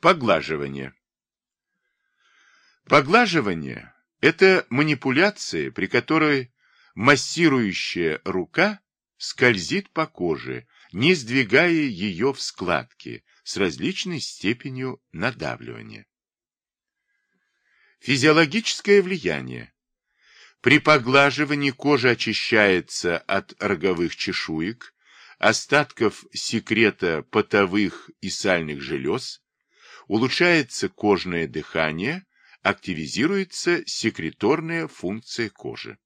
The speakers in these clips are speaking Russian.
Поглаживание. Поглаживание – это манипуляция, при которой массирующая рука скользит по коже, не сдвигая ее в складки с различной степенью надавливания. Физиологическое влияние. При поглаживании кожа очищается от роговых чешуек, остатков секрета потовых и сальных желез, улучшается кожное дыхание, активизируется секреторная функция кожи.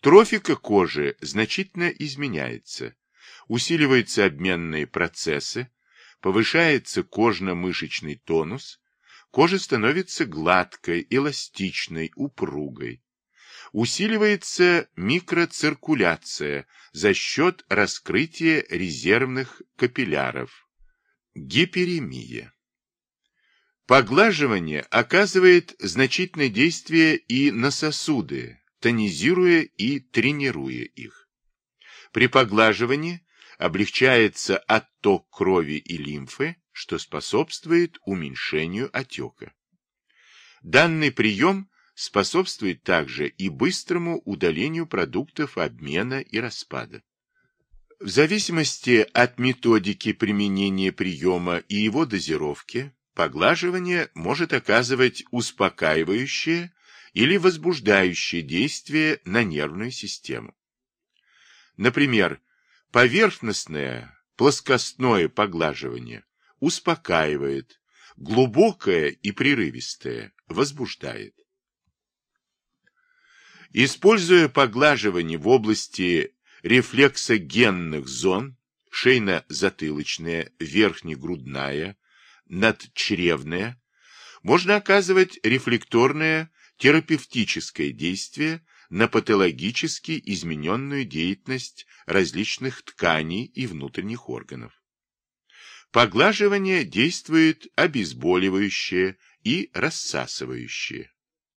Трофика кожи значительно изменяется, усиливаются обменные процессы, повышается кожно-мышечный тонус, кожа становится гладкой, эластичной, упругой. Усиливается микроциркуляция за счет раскрытия резервных капилляров, Гиперемия. Поглаживание оказывает значительное действие и на сосуды, тонизируя и тренируя их. При поглаживании облегчается отток крови и лимфы, что способствует уменьшению отека. Данный прием способствует также и быстрому удалению продуктов обмена и распада. В зависимости от методики применения приема и его дозировки, поглаживание может оказывать успокаивающее или возбуждающее действие на нервную систему. Например, поверхностное плоскостное поглаживание успокаивает, глубокое и прерывистое возбуждает. Используя поглаживание в области рефлексогенных зон, шейно-затылочная, верхнегрудная, надчревная, можно оказывать рефлекторное терапевтическое действие на патологически измененную деятельность различных тканей и внутренних органов. Поглаживание действует обезболивающее и рассасывающее.